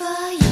for.